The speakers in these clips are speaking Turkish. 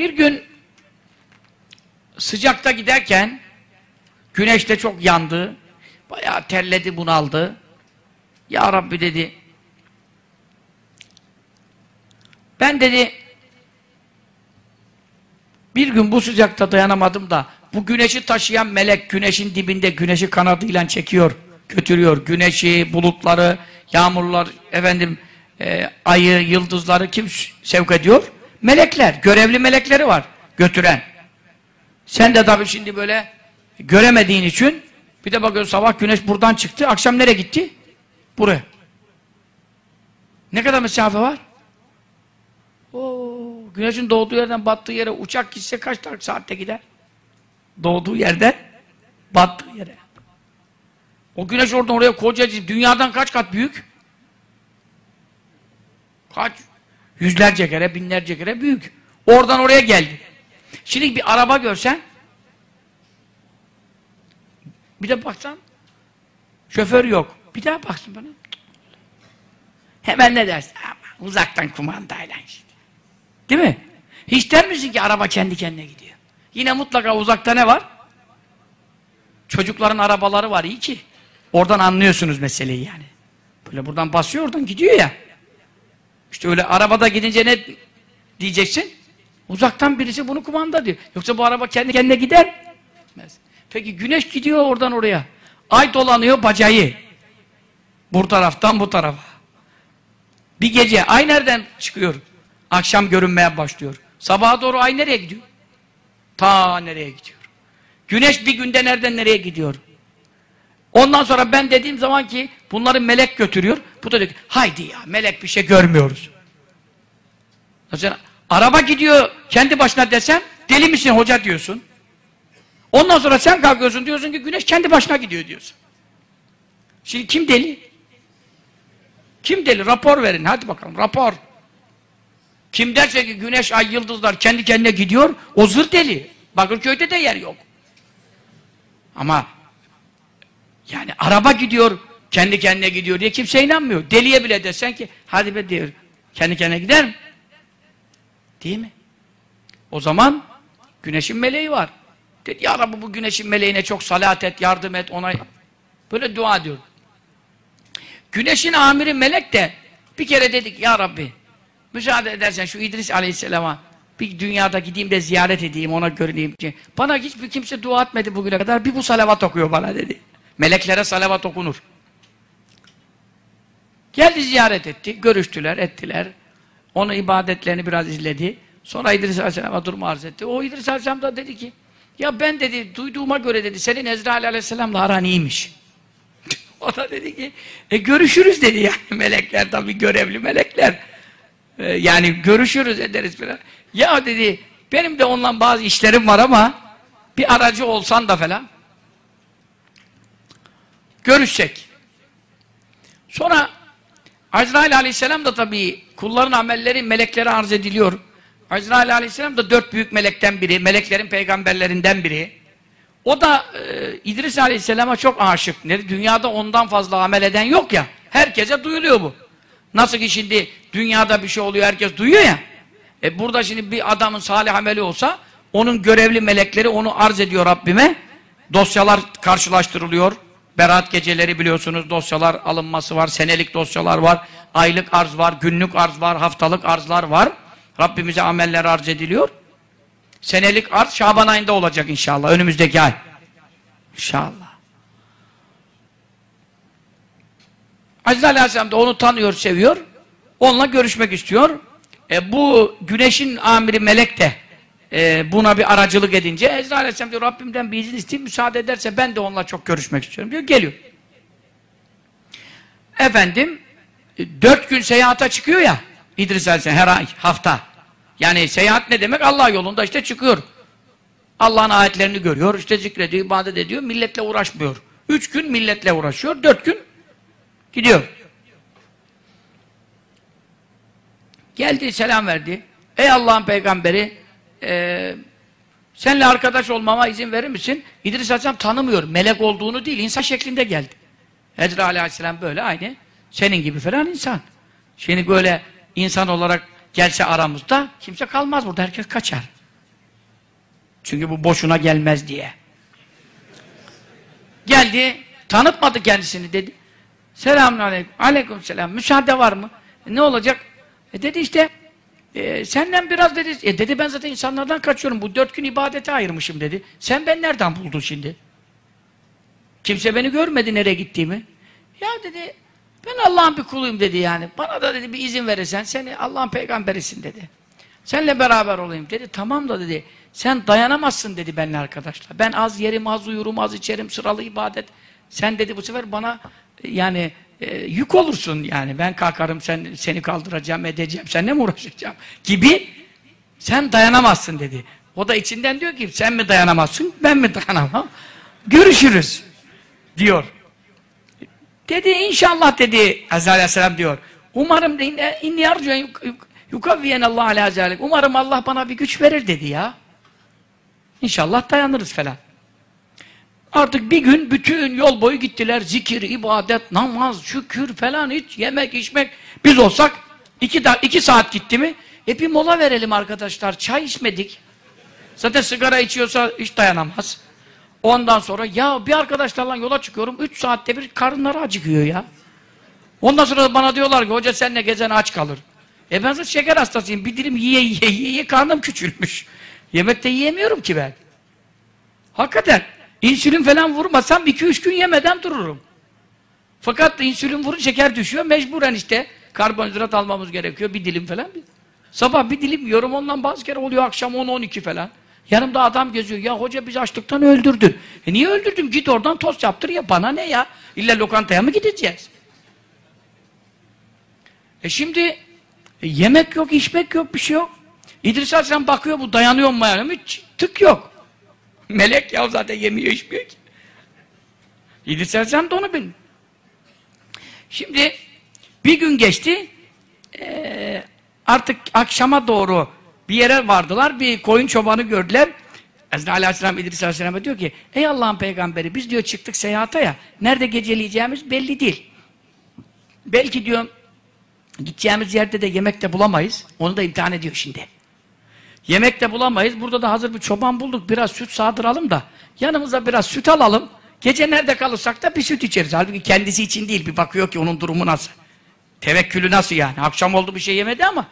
Bir gün sıcakta giderken güneş de çok yandı. Bayağı terledi, bunaldı. Ya Rabbi dedi. Ben dedi bir gün bu sıcakta dayanamadım da bu güneşi taşıyan melek güneşin dibinde güneşi kanadıyla çekiyor, götürüyor. Güneşi, bulutları, yağmurlar, efendim e, ayı, yıldızları kim sevk ediyor? Melekler, görevli melekleri var götüren. Sen de tabii şimdi böyle göremediğin için bir de bakıyorsun sabah güneş buradan çıktı, akşam nereye gitti? Buraya. Ne kadar mesafe var? Oo, güneşin doğduğu yerden battığı yere uçak gitse kaç saatte gider? Doğduğu yerden battığı yere. O güneş oradan oraya koca dünyadan kaç kat büyük? Kaç? Yüzlerce kere, binlerce kere büyük. Oradan oraya geldi. Şimdi bir araba görsen bir de baksan şoför yok. Bir daha baksın bana. Hemen ne dersin? Ama uzaktan kumandayla işte. Değil mi? Hiç der misin ki araba kendi kendine gidiyor? Yine mutlaka uzakta ne var? Çocukların arabaları var iyi ki. Oradan anlıyorsunuz meseleyi yani. Böyle buradan basıyor oradan gidiyor ya. İşte öyle arabada gidince ne diyeceksin? Uzaktan birisi bunu kumanda diyor. Yoksa bu araba kendi kendine gider. Peki güneş gidiyor oradan oraya. Ay dolanıyor bacayı. Bu taraftan bu tarafa. Bir gece ay nereden çıkıyor? Akşam görünmeye başlıyor. Sabaha doğru ay nereye gidiyor? Ta nereye gidiyor? Güneş bir günde nereden nereye gidiyor? Ondan sonra ben dediğim zaman ki bunları melek götürüyor. Bu da diyor ki haydi ya melek bir şey görmüyoruz. Mesela araba gidiyor kendi başına desem deli misin hoca diyorsun. Ondan sonra sen kalkıyorsun diyorsun ki güneş kendi başına gidiyor diyorsun. Şimdi kim deli? Kim deli? Rapor verin hadi bakalım rapor. Kim derse ki güneş, ay, yıldızlar kendi kendine gidiyor o zır deli. Bakırköy'de de yer yok. Ama yani araba gidiyor, kendi kendine gidiyor diye kimse inanmıyor. Deliye bile desen ki, hadi be diyor, kendi kendine gider mi? Değil mi? O zaman güneşin meleği var. Dedi, ya Rabbi bu güneşin meleğine çok salat et, yardım et ona. Böyle dua ediyor. Güneşin amiri melek de bir kere dedik, ya Rabbi müsaade edersen şu İdris Aleyhisselam'a bir dünyada gideyim de ziyaret edeyim, ona görüneyim. Bana hiçbir kimse dua etmedi bugüne kadar, bir bu salavat okuyor bana dedi. Meleklere salavat okunur. Geldi ziyaret etti, görüştüler, ettiler. Onun ibadetlerini biraz izledi. Sonra İdris Aleyhisselam'a durumu arz etti. O İdris Aleyhisselam da dedi ki, ya ben dedi, duyduğuma göre dedi, senin Ezrail Aleyhisselam'la aran iyiymiş. o da dedi ki, e görüşürüz dedi yani melekler tabii görevli melekler. E, yani görüşürüz ederiz falan. Ya dedi, benim de onunla bazı işlerim var ama bir aracı olsan da falan görüşecek. Sonra Azrail aleyhisselam da tabii kulların amelleri meleklere arz ediliyor. Azrail aleyhisselam da dört büyük melekten biri, meleklerin peygamberlerinden biri. O da e, İdris aleyhisselama çok aşık. Ne? Dünyada ondan fazla amel eden yok ya. Herkese duyuluyor bu. Nasıl ki şimdi dünyada bir şey oluyor herkes duyuyor ya. E burada şimdi bir adamın salih ameli olsa onun görevli melekleri onu arz ediyor Rabbime. Dosyalar karşılaştırılıyor. Berat geceleri biliyorsunuz dosyalar alınması var, senelik dosyalar var, aylık arz var, günlük arz var, haftalık arzlar var. Rabbimize ameller arz ediliyor. Senelik arz Şaban ayında olacak inşallah, önümüzdeki ay. İnşallah. Aziz Aleyhisselam da onu tanıyor, seviyor. Onunla görüşmek istiyor. E, bu güneşin amiri melek de e, buna bir aracılık edince Ezra Aleyhisselam diyor Rabbimden bir izin isteyeyim müsaade ederse ben de onunla çok görüşmek istiyorum diyor. Geliyor. Efendim dört gün seyahata çıkıyor ya İdris Aleyhisselam her ay, hafta. Yani seyahat ne demek? Allah yolunda işte çıkıyor. Allah'ın ayetlerini görüyor, işte zikrediyor, ibadet ediyor, milletle uğraşmıyor. Üç gün milletle uğraşıyor, dört gün gidiyor. Geldi, selam verdi. Ey Allah'ın peygamberi, e, senle arkadaş olmama izin verir misin? İdris Aleyhisselam tanımıyor. Melek olduğunu değil, insan şeklinde geldi. Ezra Aleyhisselam böyle aynı. Senin gibi falan insan. Şimdi böyle insan olarak gelse aramızda kimse kalmaz burada. Herkes kaçar. Çünkü bu boşuna gelmez diye. Geldi, tanıtmadı kendisini dedi. Selamun aleyküm. Aleyküm selam. Müsaade var mı? E, ne olacak? E dedi işte e, senden biraz dedi. E dedi ben zaten insanlardan kaçıyorum. Bu dört gün ibadete ayırmışım dedi. Sen ben nereden buldun şimdi? Kimse beni görmedi nereye gittiğimi. Ya dedi ben Allah'ın bir kuluyum dedi yani. Bana da dedi bir izin verirsen seni Allah'ın peygamberisin dedi. Seninle beraber olayım dedi. Tamam da dedi. Sen dayanamazsın dedi benimle arkadaşlar. Ben az yerim, az uyurum, az içerim, sıralı ibadet. Sen dedi bu sefer bana e, yani e, yük olursun yani. Ben kalkarım, sen seni kaldıracağım, edeceğim, seninle mi uğraşacağım gibi sen dayanamazsın dedi. O da içinden diyor ki sen mi dayanamazsın, ben mi dayanamam? Görüşürüz diyor. Dedi inşallah dedi Azze Aleyhisselam diyor. Umarım de inni yarcuen yukavviyen Allah ala zalik. Umarım Allah bana bir güç verir dedi ya. İnşallah dayanırız falan. Artık bir gün bütün yol boyu gittiler. Zikir, ibadet, namaz, şükür falan hiç yemek, içmek. Biz olsak iki, da, iki saat gitti mi? E bir mola verelim arkadaşlar. Çay içmedik. Zaten sigara içiyorsa hiç dayanamaz. Ondan sonra ya bir arkadaşlarla yola çıkıyorum. Üç saatte bir karınları acıkıyor ya. Ondan sonra bana diyorlar ki hoca seninle gezen aç kalır. E ben zaten şeker hastasıyım. Bir dilim yiye yiye, yiye karnım küçülmüş. Yemekte yiyemiyorum ki ben. Hakikaten. İnsülin falan vurmasam iki üç gün yemeden dururum. Fakat insülin vurun şeker düşüyor. Mecburen işte karbonhidrat almamız gerekiyor. Bir dilim falan. Sabah bir dilim yiyorum. Ondan bazı kere oluyor akşam 10-12 falan. Yanımda adam geziyor. Ya hoca biz açlıktan öldürdün. E niye öldürdün? Git oradan tost yaptır ya. Bana ne ya? İlla lokantaya mı gideceğiz? E şimdi e, yemek yok, içmek yok, bir şey yok. İdris Aleyhisselam bakıyor bu dayanıyor mu yani? Hiç tık yok. Melek ya zaten yemiyor, içmiyor ki. İdris Aleyhisselam da onu bilmiyor. Şimdi bir gün geçti. E, artık akşama doğru bir yere vardılar, bir koyun çobanı gördüler. Hazreti Aleyhisselam İdris Aleyhisselam'a diyor ki, ey Allah'ın peygamberi biz diyor çıktık seyahate ya, nerede geceleyeceğimiz belli değil. Belki diyor, gideceğimiz yerde de yemek de bulamayız. Onu da imtihan ediyor şimdi. Yemek de bulamayız. Burada da hazır bir çoban bulduk. Biraz süt sağdıralım da yanımıza biraz süt alalım. Gece nerede kalırsak da bir süt içeriz. Halbuki kendisi için değil. Bir bakıyor ki onun durumu nasıl. Tevekkülü nasıl yani. Akşam oldu bir şey yemedi ama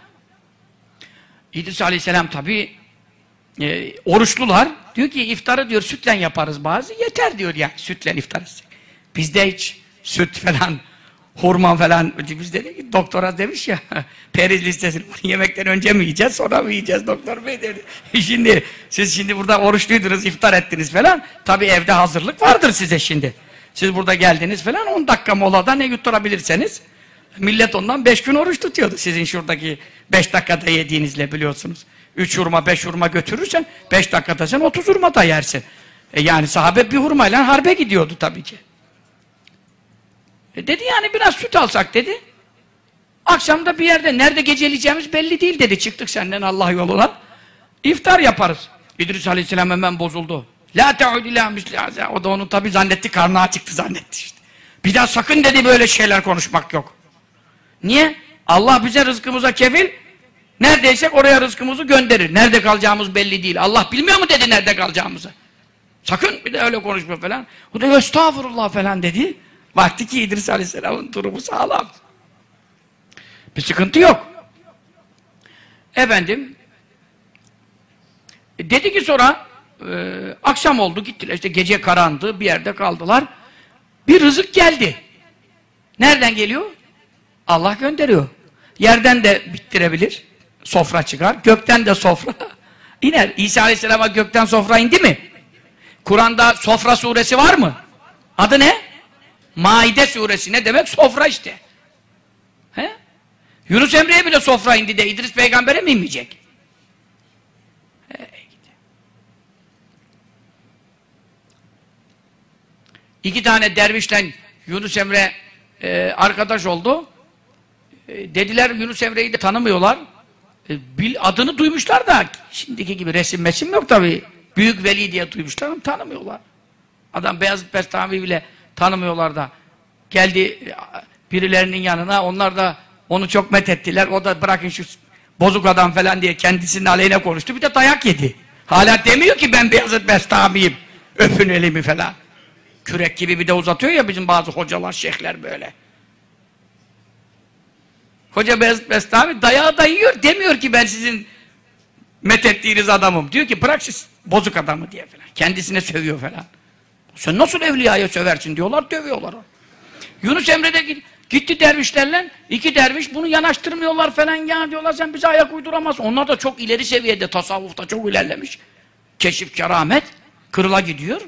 İdris Aleyhisselam tabi e, oruçlular. Diyor ki iftarı diyor sütle yaparız bazı. Yeter diyor yani sütle iftar etsek. Bizde hiç süt falan, hurma falan. Biz dedik ki doktora demiş ya periz listesini yemekten önce mi yiyeceğiz sonra mı yiyeceğiz doktor bey dedi. şimdi siz şimdi burada oruçluydunuz iftar ettiniz falan. Tabi evde hazırlık vardır size şimdi. Siz burada geldiniz falan 10 dakika molada ne yutturabilirseniz Millet ondan beş gün oruç tutuyordu. Sizin şuradaki beş dakikada yediğinizle biliyorsunuz. Üç hurma, beş hurma götürürsen beş dakikada sen otuz hurma da yersin. E yani sahabe bir hurmayla harbe gidiyordu tabii ki. E dedi yani biraz süt alsak dedi. Akşamda bir yerde nerede geceleyeceğimiz belli değil dedi. Çıktık senden Allah yoluna. İftar yaparız. İdris Aleyhisselam hemen bozuldu. La te'ud ila O da onu tabii zannetti, karnı açıktı zannetti işte. Bir daha sakın dedi böyle şeyler konuşmak yok. Niye? Allah bize rızkımıza kefil, neredeysek oraya rızkımızı gönderir. Nerede kalacağımız belli değil. Allah bilmiyor mu dedi nerede kalacağımızı? Sakın bir de öyle konuşma falan. O da estağfurullah falan dedi. Baktı ki İdris Aleyhisselam'ın durumu sağlam. Bir sıkıntı yok. Efendim e, dedi ki sonra e, akşam oldu gittiler işte gece karandı bir yerde kaldılar. Bir rızık geldi. Nereden geliyor? Allah gönderiyor. Yerden de bittirebilir. Sofra çıkar. Gökten de sofra iner. İsa Aleyhisselam'a gökten sofra indi mi? Kur'an'da sofra suresi var mı? Adı ne? Maide suresi. Ne demek? Sofra işte. He? Yunus Emre'ye bile sofra indi de İdris peygambere mi inmeyecek? İki tane dervişle Yunus Emre e, arkadaş oldu. E, dediler Yunus Emre'yi de tanımıyorlar. E, bil, adını duymuşlar da şimdiki gibi resim mesim yok tabi. Büyük veli diye duymuşlar ama tanımıyorlar. Adam Beyazıt Bestami bile tanımıyorlar da. Geldi birilerinin yanına onlar da onu çok methettiler. O da bırakın şu bozuk adam falan diye kendisinin aleyhine konuştu. Bir de dayak yedi. Hala demiyor ki ben Beyazıt Bestami'yim. Öpün elimi falan. Kürek gibi bir de uzatıyor ya bizim bazı hocalar, şeyhler böyle. Hoca Beyazıt Bestami dayağı dayıyor demiyor ki ben sizin methettiğiniz adamım. Diyor ki bırak siz bozuk adamı diye falan. Kendisine sövüyor falan. Sen nasıl evliyaya söversin diyorlar, dövüyorlar. Yunus Emre de gitti dervişlerle, iki derviş bunu yanaştırmıyorlar falan ya diyorlar sen bize ayak uyduramazsın. Onlar da çok ileri seviyede, tasavvufta çok ilerlemiş. Keşif, keramet, kırıla gidiyor.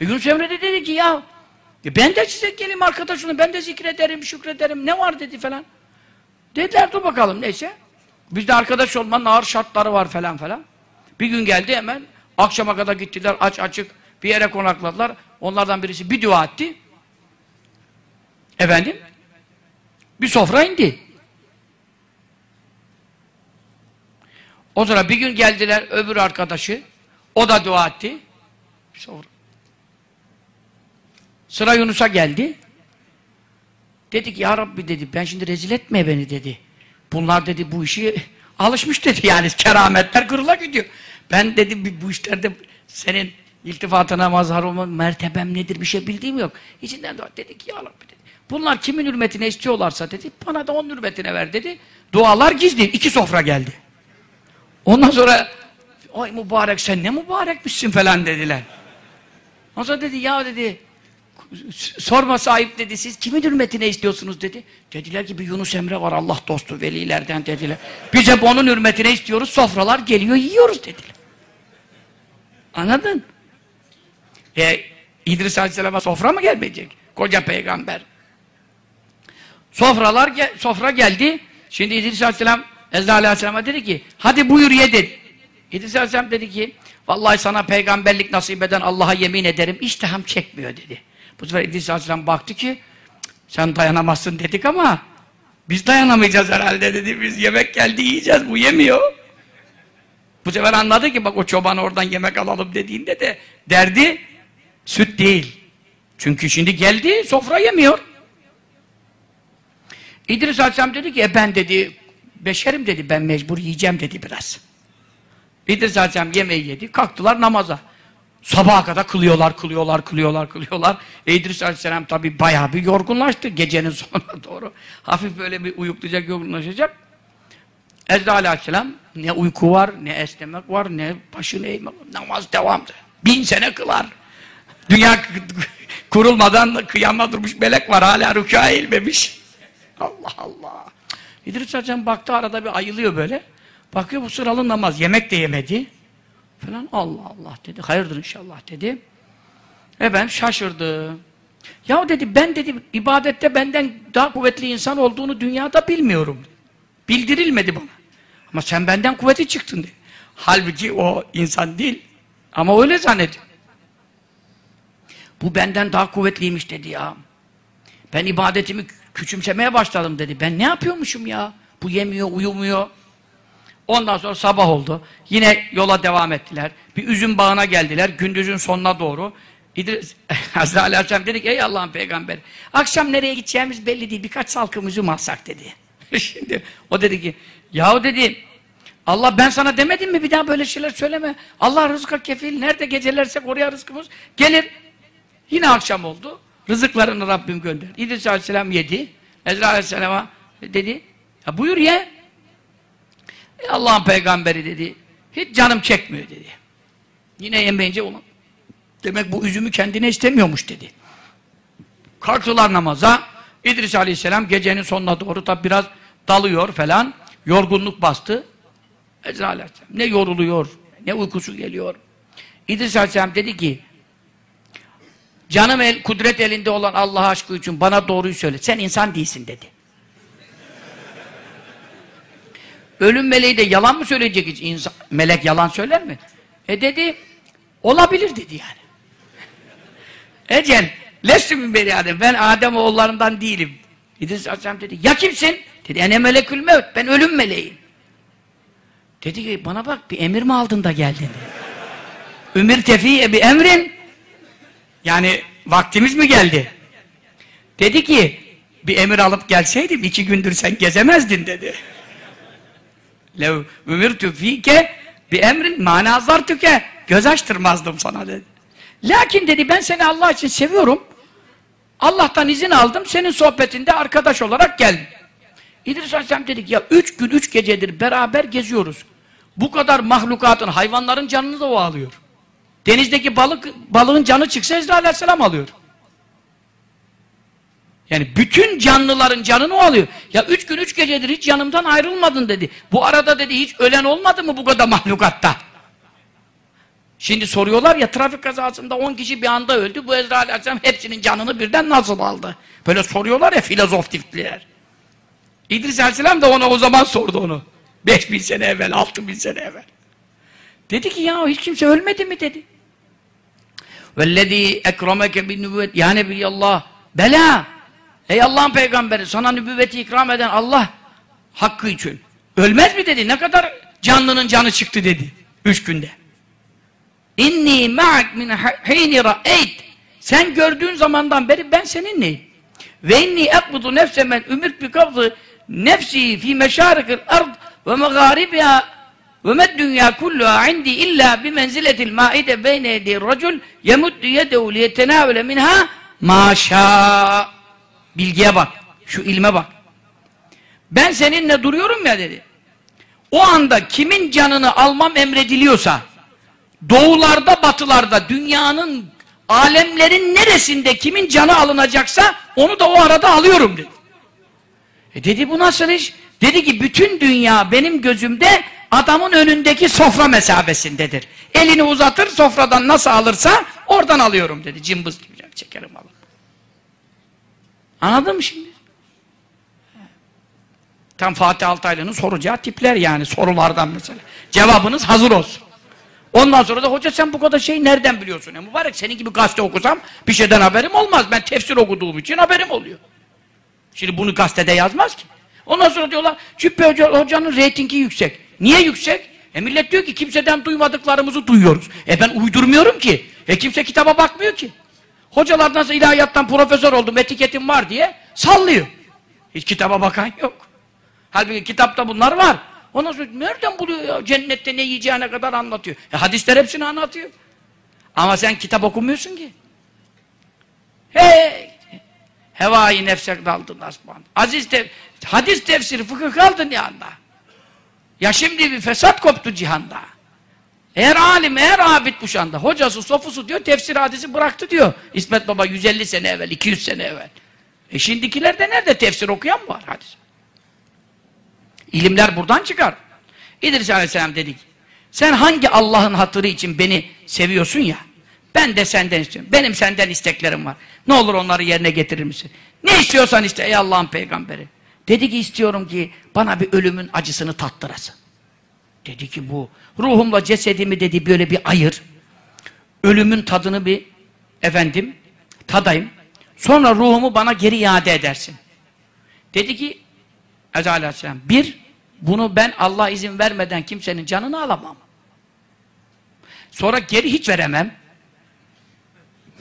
E Yunus Emre de dedi ki ya e ben de size geleyim arkadaşını, ben de zikrederim, şükrederim, ne var dedi falan. Dediler dur bakalım neyse. Bizde arkadaş olmanın ağır şartları var falan falan. Bir gün geldi hemen, akşama kadar gittiler aç açık bir yere konakladılar. Onlardan birisi bir dua etti. Efendim? Bir sofra indi. O sonra bir gün geldiler öbür arkadaşı. O da dua etti. Sıra Yunus'a geldi. Dedi ki ya Rabbi dedi ben şimdi rezil etme beni dedi. Bunlar dedi bu işi alışmış dedi yani kerametler kırıla gidiyor. Ben dedi bu işlerde senin iltifatına mazhar olma mertebem nedir bir şey bildiğim yok. İçinden dua dedi ki ya Rabbi dedi. Bunlar kimin hürmetine istiyorlarsa dedi bana da onun hürmetine ver dedi. Dualar gizli. iki sofra geldi. Ondan sonra ay mübarek sen ne mübarekmişsin falan dediler. Ondan sonra dedi ya dedi sorma sahip dedi siz kimin hürmetine istiyorsunuz dedi. Dediler ki bir Yunus Emre var Allah dostu velilerden dediler. Biz hep onun hürmetine istiyoruz sofralar geliyor yiyoruz dediler. Anladın? E, İdris Aleyhisselam'a sofra mı gelmeyecek? Koca peygamber. Sofralar gel sofra geldi. Şimdi İdris Aleyhisselam Ezra Aleyhisselam'a dedi ki hadi buyur ye. İdris Aleyhisselam dedi ki vallahi sana peygamberlik nasip eden Allah'a yemin ederim iştahım çekmiyor dedi. Bu sefer İdris Aleyhisselam baktı ki sen dayanamazsın dedik ama biz dayanamayacağız herhalde dedi. Biz yemek geldi yiyeceğiz bu yemiyor. Bu sefer anladı ki bak o çoban oradan yemek alalım dediğinde de derdi süt değil. Çünkü şimdi geldi sofra yemiyor. İdris Aleyhisselam dedi ki e ben dedi beşerim dedi ben mecbur yiyeceğim dedi biraz. İdris Aleyhisselam yemeği yedi kalktılar namaza. Sabaha kadar kılıyorlar, kılıyorlar, kılıyorlar, kılıyorlar. E İdris Aleyhisselam tabi bayağı bir yorgunlaştı gecenin sonuna doğru. Hafif böyle bir uyuklayacak, yorgunlaşacak. Ezra Aleyhisselam ne uyku var, ne esnemek var, ne başını eğmek var. Namaz devamdı. Bin sene kılar. Dünya kurulmadan kıyama durmuş melek var. Hala rükâ eğilmemiş. Allah Allah. İdris Aleyhisselam baktı arada bir ayılıyor böyle. Bakıyor bu sıralı namaz. Yemek de yemedi. Falan Allah Allah dedi. Hayırdır inşallah dedi. E ben şaşırdı. Ya dedi ben dedi ibadette benden daha kuvvetli insan olduğunu dünyada bilmiyorum. Bildirilmedi bana. Ama sen benden kuvveti çıktın dedi. Halbuki o insan değil. Ama öyle zannediyor. Bu benden daha kuvvetliymiş dedi ya. Ben ibadetimi küçümsemeye başladım dedi. Ben ne yapıyormuşum ya? Bu yemiyor, uyumuyor. Ondan sonra sabah oldu. Yine yola devam ettiler. Bir üzüm bağına geldiler. Gündüzün sonuna doğru. İdris, Hazreti Aleyhisselam dedi ki ey Allah'ın peygamberi akşam nereye gideceğimiz belli değil. Birkaç salkım üzüm alsak dedi. Şimdi o dedi ki yahu dedi Allah ben sana demedim mi bir daha böyle şeyler söyleme. Allah rızka kefil. Nerede gecelersek oraya rızkımız gelir. Yine akşam oldu. Rızıklarını Rabbim gönder. İdris Aleyhisselam yedi. Ezra Aleyhisselam'a dedi ya buyur ye. E Allah'ın peygamberi dedi. Hiç canım çekmiyor dedi. Yine yemeyince onu. Demek bu üzümü kendine istemiyormuş dedi. Kalktılar namaza. İdris Aleyhisselam gecenin sonuna doğru tabi biraz dalıyor falan. Yorgunluk bastı. Ezra Aleyhisselam ne yoruluyor, ne uykusu geliyor. İdris Aleyhisselam dedi ki canım el, kudret elinde olan Allah aşkı için bana doğruyu söyle. Sen insan değilsin dedi. Ölüm meleği de yalan mı söyleyecek hiç? İnsan, melek yalan söyler mi? E dedi, olabilir dedi yani. Ecel, lesüm beri yani, ben Adem oğullarından değilim. İdris Aleyhisselam dedi, ya kimsin? Dedi, ene melekül mevt, ben ölüm meleğim. Dedi ki, bana bak bir emir mi aldın da geldin? Ümir tefiye bir emrin. Yani vaktimiz mi geldi? Dedi ki, bir emir alıp gelseydim iki gündür sen gezemezdin dedi. Lev ümirtü fike Bir emrin manazar tüke. Göz açtırmazdım sana dedi. Lakin dedi ben seni Allah için seviyorum. Allah'tan izin aldım. Senin sohbetinde arkadaş olarak geldim. İdris Aleyhisselam dedik ya üç gün üç gecedir beraber geziyoruz. Bu kadar mahlukatın, hayvanların canını da o alıyor. Denizdeki balık, balığın canı çıksa Ezra Aleyhisselam alıyor. Yani bütün canlıların canını o alıyor. Ya üç gün üç gecedir hiç yanımdan ayrılmadın dedi. Bu arada dedi hiç ölen olmadı mı bu kadar mahlukatta? Şimdi soruyorlar ya trafik kazasında 10 kişi bir anda öldü. Bu Ezra Aleyhisselam hepsinin canını birden nasıl aldı? Böyle soruyorlar ya filozof tipler. İdris Aleyhisselam da ona o zaman sordu onu. 5000 sene evvel, 6000 sene evvel. Dedi ki ya hiç kimse ölmedi mi dedi. Vellezî ekremeke bin nübüvvet ya Nebiyallah. Bela. Ey Allah'ın peygamberi sana nübüvveti ikram eden Allah hakkı için. Ölmez mi dedi. Ne kadar canlının canı çıktı dedi. Üç günde. İnni ma'ak min hini ra'eyt. Sen gördüğün zamandan beri ben seninleyim. Ve inni ekbudu nefse men ümirt bi kabzı nefsi fi meşarikil ard ve megaribiha ve med dünya kulluha indi illa bi menziletil maide beyne yedi racul yemuddu yedehu liyetenavele minha maşa bilgiye bak şu ilme bak ben seninle duruyorum ya dedi o anda kimin canını almam emrediliyorsa doğularda batılarda dünyanın alemlerin neresinde kimin canı alınacaksa onu da o arada alıyorum dedi. E dedi bu nasıl iş? Dedi ki bütün dünya benim gözümde adamın önündeki sofra mesafesindedir. Elini uzatır sofradan nasıl alırsa oradan alıyorum dedi. Cımbız gibi çekerim alır. Anladın mı şimdi? Tam Fatih Altaylı'nın soracağı tipler yani sorulardan mesela. Cevabınız hazır olsun. Ondan sonra da hoca sen bu kadar şeyi nereden biliyorsun? Ya mübarek senin gibi gazete okusam bir şeyden haberim olmaz. Ben tefsir okuduğum için haberim oluyor. Şimdi bunu gazetede yazmaz ki. Ondan sonra diyorlar Cübbe hoca, hocanın reytingi yüksek. Niye yüksek? E millet diyor ki kimseden duymadıklarımızı duyuyoruz. E ben uydurmuyorum ki. E kimse kitaba bakmıyor ki. Hocalar nasıl ilahiyattan profesör oldum etiketim var diye sallıyor. Hiç kitaba bakan yok. Halbuki kitapta bunlar var. Ondan sonra nereden buluyor ya? Cennette ne yiyeceğine kadar anlatıyor. E, hadisler hepsini anlatıyor. Ama sen kitap okumuyorsun ki. Hey! Hevai nefsek daldın asman. Aziz tef hadis tefsiri fıkıh kaldın yanında. Ya şimdi bir fesat koptu cihanda. Eğer alim, eğer abid bu şanda, hocası, sofusu diyor, tefsir hadisi bıraktı diyor. İsmet Baba 150 sene evvel, 200 sene evvel. E şimdikilerde nerede tefsir okuyan var hadis? İlimler buradan çıkar. İdris Aleyhisselam dedik. Sen hangi Allah'ın hatırı için beni seviyorsun ya, ben de senden istiyorum. Benim senden isteklerim var. Ne olur onları yerine getirir misin? Ne istiyorsan iste ey Allah'ın peygamberi. Dedi ki istiyorum ki bana bir ölümün acısını tattırasın. Dedi ki bu ruhumla cesedimi dedi böyle bir ayır. Ölümün tadını bir efendim tadayım. Sonra ruhumu bana geri iade edersin. Dedi ki Ezra Aleyhisselam bir bunu ben Allah izin vermeden kimsenin canını alamam. Sonra geri hiç veremem.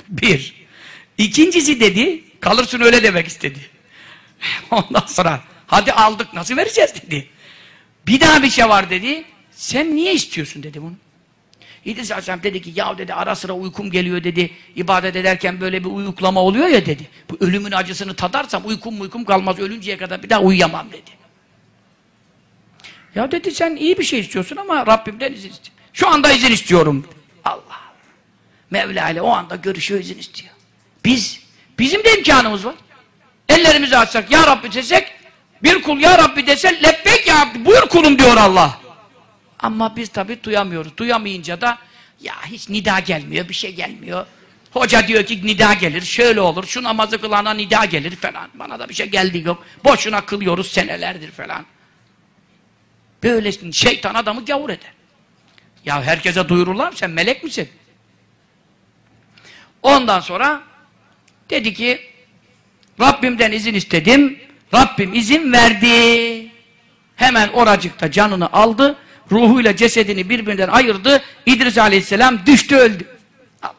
Bir. İkincisi dedi kalırsın öyle demek istedi. Ondan sonra hadi aldık nasıl vereceğiz dedi. Bir daha bir şey var dedi. Sen niye istiyorsun dedi bunu. İdris Aleyhisselam dedi ki ya dedi ara sıra uykum geliyor dedi. İbadet ederken böyle bir uyuklama oluyor ya dedi. Bu ölümün acısını tadarsam uykum uykum kalmaz. Ölünceye kadar bir daha uyuyamam dedi. Ya dedi sen iyi bir şey istiyorsun ama Rabbimden izin istiyorum. Şu anda izin istiyorum. Allah Allah. Mevla ile o anda görüşüyor izin istiyor. Biz, bizim de imkanımız var. Ellerimizi açsak ya Rabbi desek bir kul ya Rabbi dese lebbek ya Rabbi buyur kulum diyor Allah. Ama biz tabi duyamıyoruz. Duyamayınca da ya hiç nida gelmiyor, bir şey gelmiyor. Hoca diyor ki nida gelir, şöyle olur, şu namazı kılana nida gelir falan. Bana da bir şey geldi yok. Boşuna kılıyoruz senelerdir falan. Böylesin şeytan adamı gavur eder. Ya herkese duyururlar mı? Sen melek misin? Ondan sonra dedi ki Rabbimden izin istedim. Rabbim izin verdi. Hemen oracıkta canını aldı. Ruhuyla cesedini birbirinden ayırdı. İdris aleyhisselam düştü öldü. Allah.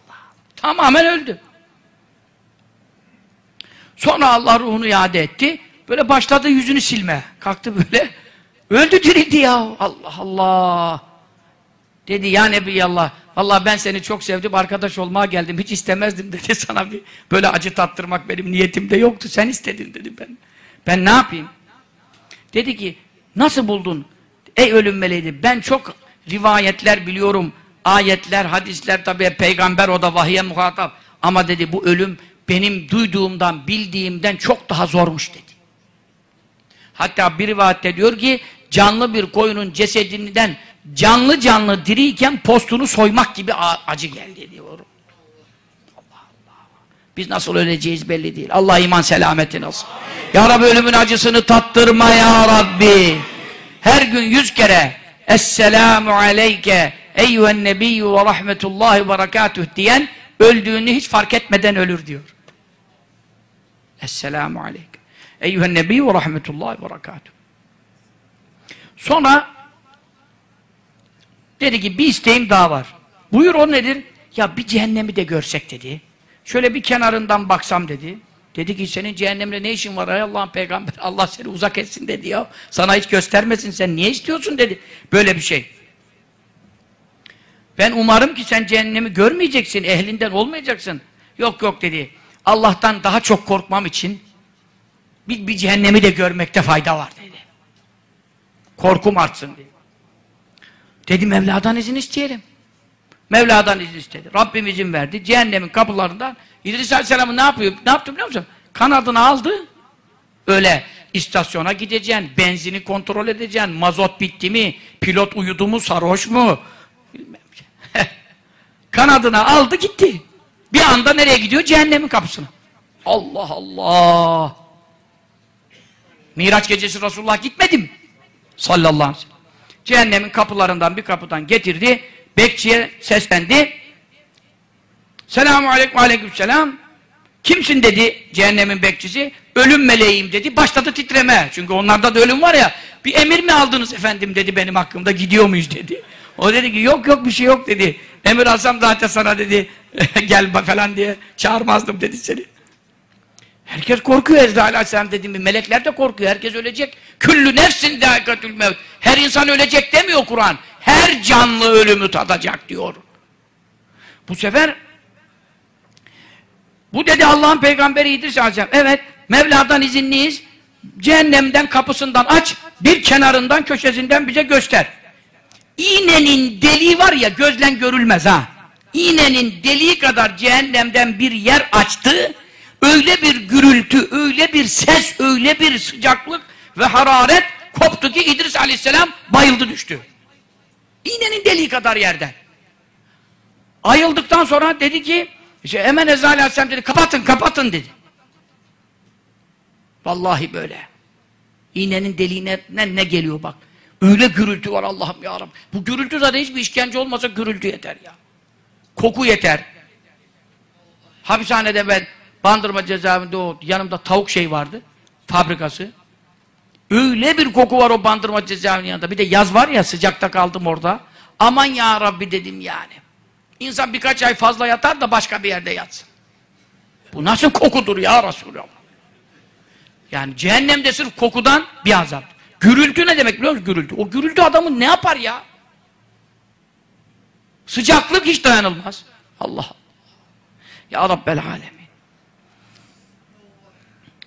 Tamamen öldü. Sonra Allah ruhunu iade etti. Böyle başladı yüzünü silme. Kalktı böyle. Öldü dirildi ya. Allah Allah. Dedi ya Nebiyallah vallahi ben seni çok sevdim arkadaş olmaya geldim hiç istemezdim dedi sana bir böyle acı tattırmak benim niyetimde yoktu sen istedin dedi ben. Ben ne yapayım? Dedi ki nasıl buldun? Ey ölüm meleği ben çok rivayetler biliyorum ayetler hadisler tabi peygamber o da vahiye muhatap ama dedi bu ölüm benim duyduğumdan bildiğimden çok daha zormuş dedi. Hatta bir rivayette diyor ki canlı bir koyunun cesedinden canlı canlı diriyken postunu soymak gibi acı geldi diyor. Allah Allah. Biz nasıl öleceğiz belli değil. Allah iman selameti olsun. Ya Rabbi ölümün acısını tattırma ya Rabbi. Her gün yüz kere Esselamu aleyke eyyühen nebiyyü ve rahmetullahi ve berekatuh diyen öldüğünü hiç fark etmeden ölür diyor. Esselamu aleyke eyyühen nebiyyü ve rahmetullahi ve berekatuh. Sonra Dedi ki bir isteğim daha var. Buyur o nedir? Ya bir cehennemi de görsek dedi. Şöyle bir kenarından baksam dedi. Dedi ki senin cehennemde ne işin var ey Allah'ın peygamber Allah seni uzak etsin dedi ya. Sana hiç göstermesin sen niye istiyorsun dedi. Böyle bir şey. Ben umarım ki sen cehennemi görmeyeceksin, ehlinden olmayacaksın. Yok yok dedi. Allah'tan daha çok korkmam için bir, bir cehennemi de görmekte fayda var dedi. Korkum artsın dedi. Dedi Mevla'dan izin isteyelim. Mevla'dan izin istedi. Rabbim izin verdi. Cehennemin kapılarından İdris Aleyhisselam'ı ne yapıyor? Ne yaptı biliyor musun? Kanadını aldı. Öyle istasyona gideceksin, benzini kontrol edeceksin, mazot bitti mi, pilot uyudu mu, sarhoş mu? Kanadını aldı gitti. Bir anda nereye gidiyor? Cehennemin kapısına. Allah Allah! Miraç gecesi Resulullah gitmedi mi? Sallallahu aleyhi ve sellem. Cehennemin kapılarından bir kapıdan getirdi. Bekçiye seslendi. Selamun aleyküm aleyküm selam. Kimsin dedi cehennemin bekçisi. Ölüm meleğiyim dedi. Başladı titreme. Çünkü onlarda da ölüm var ya. Bir emir mi aldınız efendim dedi benim hakkımda. Gidiyor muyuz dedi. O dedi ki yok yok bir şey yok dedi. Emir alsam zaten sana dedi gel falan diye çağırmazdım dedi seni. Herkes korkuyor Ezra Aleyhisselam dediğim melekler de korkuyor. Herkes ölecek. Küllü nefsin dâikatül mevt. Her insan ölecek demiyor Kur'an. Her canlı ölümü tadacak diyor. Bu sefer bu dedi Allah'ın peygamberi İdris Aleyhisselam. Evet, Mevla'dan izinliyiz. Cehennemden kapısından aç, bir kenarından köşesinden bize göster. İğnenin deliği var ya gözlen görülmez ha. İğnenin deliği kadar cehennemden bir yer açtı öyle bir ses, öyle bir sıcaklık ve hararet koptu ki İdris aleyhisselam bayıldı düştü. İğnenin deliği kadar yerden. Ayıldıktan sonra dedi ki işte hemen Ezra aleyhisselam dedi kapatın kapatın dedi. Vallahi böyle. İğnenin deliğine ne, ne geliyor bak. Öyle gürültü var Allah'ım ya Rabbi. Bu gürültü zaten hiçbir işkence olmasa gürültü yeter ya. Koku yeter. Hapishanede ben Bandırma cezaevinde o yanımda tavuk şey vardı. Fabrikası. Öyle bir koku var o bandırma cezaevinin yanında. Bir de yaz var ya sıcakta kaldım orada. Aman ya Rabbi dedim yani. İnsan birkaç ay fazla yatar da başka bir yerde yatsın. Bu nasıl kokudur ya Resulallah? Yani cehennemde sırf kokudan bir azap. Gürültü ne demek biliyor musun gürültü? O gürültü adamı ne yapar ya? Sıcaklık hiç dayanılmaz. Allah Allah. Ya Rabbel Alem.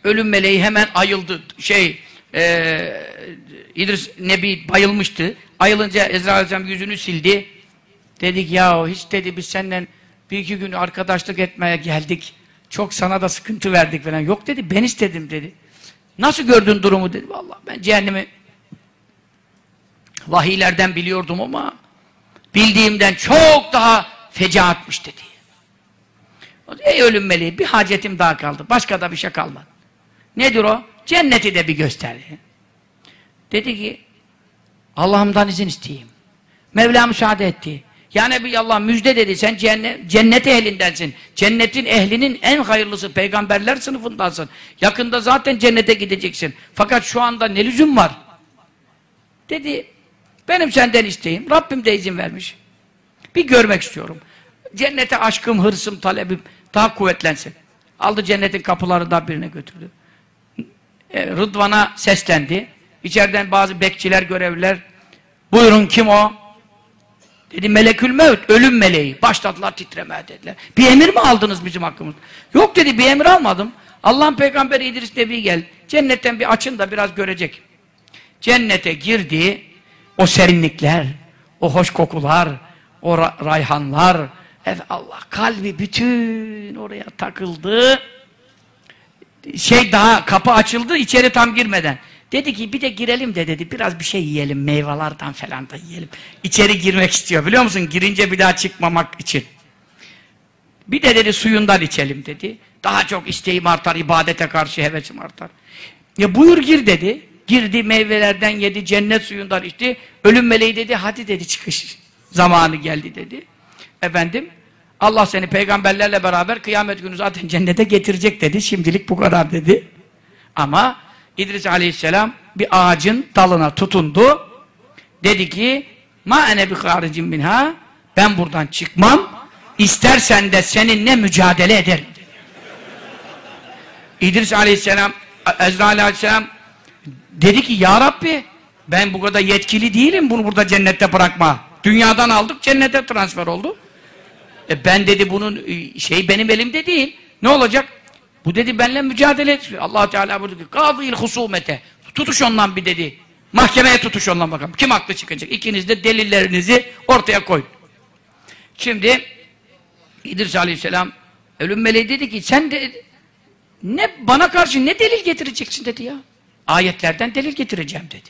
Ölüm meleği hemen ayıldı. Şey, e, İdris Nebi bayılmıştı. Ayılınca Ezra Aleyhisselam yüzünü sildi. Dedik ya hiç dedi biz senden bir iki gün arkadaşlık etmeye geldik. Çok sana da sıkıntı verdik falan. Yok dedi ben istedim dedi. Nasıl gördün durumu dedi. Vallahi ben cehennemi vahiylerden biliyordum ama bildiğimden çok daha fecaatmış dedi. Ey ölüm meleği bir hacetim daha kaldı. Başka da bir şey kalmadı. Nedir o? Cenneti de bir gösterdi. Dedi ki Allah'ımdan izin isteyeyim. Mevla müsaade etti. Ya Nebi Allah müjde dedi sen cennet, cennet ehlindensin. Cennetin ehlinin en hayırlısı peygamberler sınıfındansın. Yakında zaten cennete gideceksin. Fakat şu anda ne lüzum var? Dedi benim senden isteğim. Rabbim de izin vermiş. Bir görmek istiyorum. Cennete aşkım, hırsım, talebim daha kuvvetlensin. Aldı cennetin kapılarından birine götürdü e, Rıdvan'a seslendi. İçeriden bazı bekçiler, görevliler buyurun kim o? Dedi melekül mevt, ölüm meleği. Başladılar titremeye dediler. Bir emir mi aldınız bizim hakkımızda? Yok dedi bir emir almadım. Allah'ın peygamberi İdris Nebi gel. Cennetten bir açın da biraz görecek. Cennete girdi. O serinlikler, o hoş kokular, o ra rayhanlar. Allah kalbi bütün oraya takıldı. Şey daha kapı açıldı içeri tam girmeden. Dedi ki bir de girelim de dedi biraz bir şey yiyelim meyvelerden falan da yiyelim. İçeri girmek istiyor biliyor musun? Girince bir daha çıkmamak için. Bir de dedi suyundan içelim dedi. Daha çok isteğim artar, ibadete karşı hevesim artar. Ya buyur gir dedi. Girdi meyvelerden yedi, cennet suyundan içti. Ölüm meleği dedi, hadi dedi çıkış zamanı geldi dedi. Efendim, Allah seni peygamberlerle beraber kıyamet günü zaten cennete getirecek dedi. Şimdilik bu kadar dedi. Ama İdris aleyhisselam bir ağacın dalına tutundu. Dedi ki, ma ene bi haricin minha, ben buradan çıkmam, istersen de seninle mücadele ederim. İdris aleyhisselam, Ezrail aleyhisselam dedi ki ya Rabbi ben bu kadar yetkili değilim bunu burada cennette bırakma. Dünyadan aldık cennete transfer oldu. E ben dedi bunun e, şey benim elimde değil. Ne olacak? Bu dedi benimle mücadele et. allah Teala buyurdu ki kâzîl husûmete. Tutuş ondan bir dedi. Mahkemeye tutuş ondan bakalım. Kim haklı çıkacak? İkiniz de delillerinizi ortaya koyun. Şimdi İdris Aleyhisselam ölüm meleği dedi ki sen de ne bana karşı ne delil getireceksin dedi ya. Ayetlerden delil getireceğim dedi.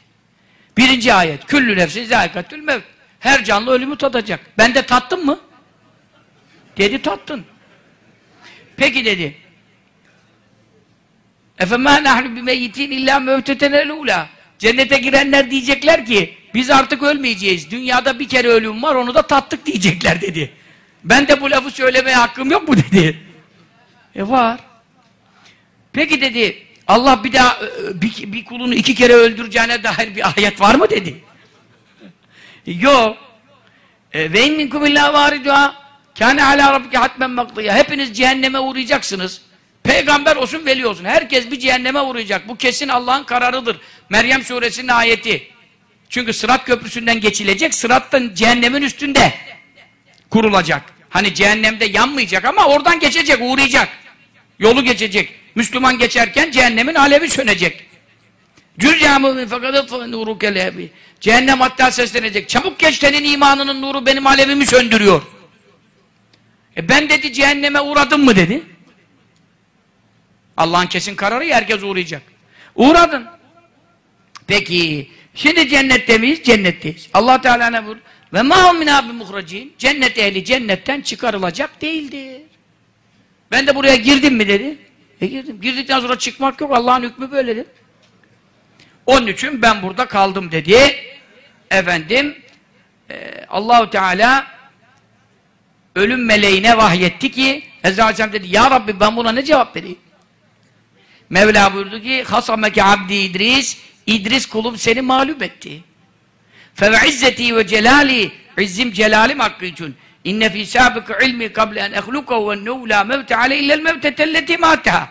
Birinci ayet. Küllü nefsi zâikatül mevt. Her canlı ölümü tadacak. Ben de tattım mı? Dedi tattın. Peki dedi. Efemâ nahnu bimeyyitin illâ mevteten elûlâ. Cennete girenler diyecekler ki biz artık ölmeyeceğiz. Dünyada bir kere ölüm var onu da tattık diyecekler dedi. Ben de bu lafı söylemeye hakkım yok mu dedi. E var. Peki dedi Allah bir daha bir, bir kulunu iki kere öldüreceğine dair bir ayet var mı dedi. Yok. E, ve innikum illâ vâridûhâ kâne alâ rabbike hatmen makdıyâ. Hepiniz cehenneme uğrayacaksınız. Peygamber olsun veli olsun. Herkes bir cehenneme uğrayacak. Bu kesin Allah'ın kararıdır. Meryem suresinin ayeti. Çünkü sırat köprüsünden geçilecek. Sırattan cehennemin üstünde kurulacak. Hani cehennemde yanmayacak ama oradan geçecek, uğrayacak. Yolu geçecek. Müslüman geçerken cehennemin alevi sönecek. Cürcâmû fekadet nuru kelebi. Cehennem hatta seslenecek. Çabuk geç senin imanının nuru benim alevimi söndürüyor. E ben dedi cehenneme uğradım mı dedi. Allah'ın kesin kararı herkes uğrayacak. Uğradın. Peki. Şimdi cennette miyiz? Cennetteyiz. Allah Teala ne buyur? Ve ma min abi muhracin. Cennet ehli cennetten çıkarılacak değildir. Ben de buraya girdim mi dedi. E girdim. Girdikten sonra çıkmak yok. Allah'ın hükmü böyledir. Onun için ben burada kaldım dedi. Efendim e, Allahu Teala ölüm meleğine vahyetti ki Ezra Aleyhisselam dedi ya Rabbi ben buna ne cevap vereyim? Mevla buyurdu ki hasameke abdi İdris İdris kulum seni mağlup etti. Fe izzeti ve celali izzim celalim hakkı için inne fî sâbıkı ilmi kable en ehlukahu ve ennehu lâ mevte ale illel mevtetelleti mâteha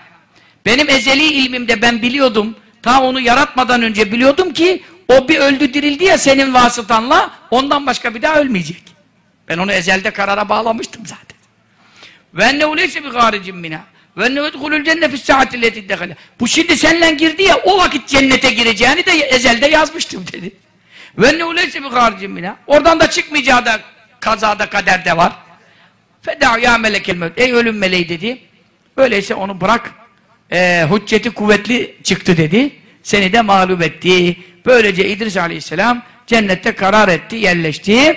benim ezeli ilmimde ben biliyordum ta onu yaratmadan önce biliyordum ki o bir öldü dirildi ya senin vasıtanla ondan başka bir daha ölmeyecek. Ben onu ezelde karara bağlamıştım zaten. Ve ennehu leyse bi gâricim minâ ve ennehu edhulul cenne fis saatilleti dekale. Bu şimdi seninle girdi ya o vakit cennete gireceğini de ezelde yazmıştım dedi. Ve ennehu leyse bi gâricim minâ. Oradan da çıkmayacağı da kazada kaderde var. Fedâ ya melekel mevt. Ey ölüm meleği dedi. Öyleyse onu bırak. Ee, hücceti kuvvetli çıktı dedi. Seni de mağlup etti. Böylece İdris aleyhisselam cennette karar etti, yerleşti.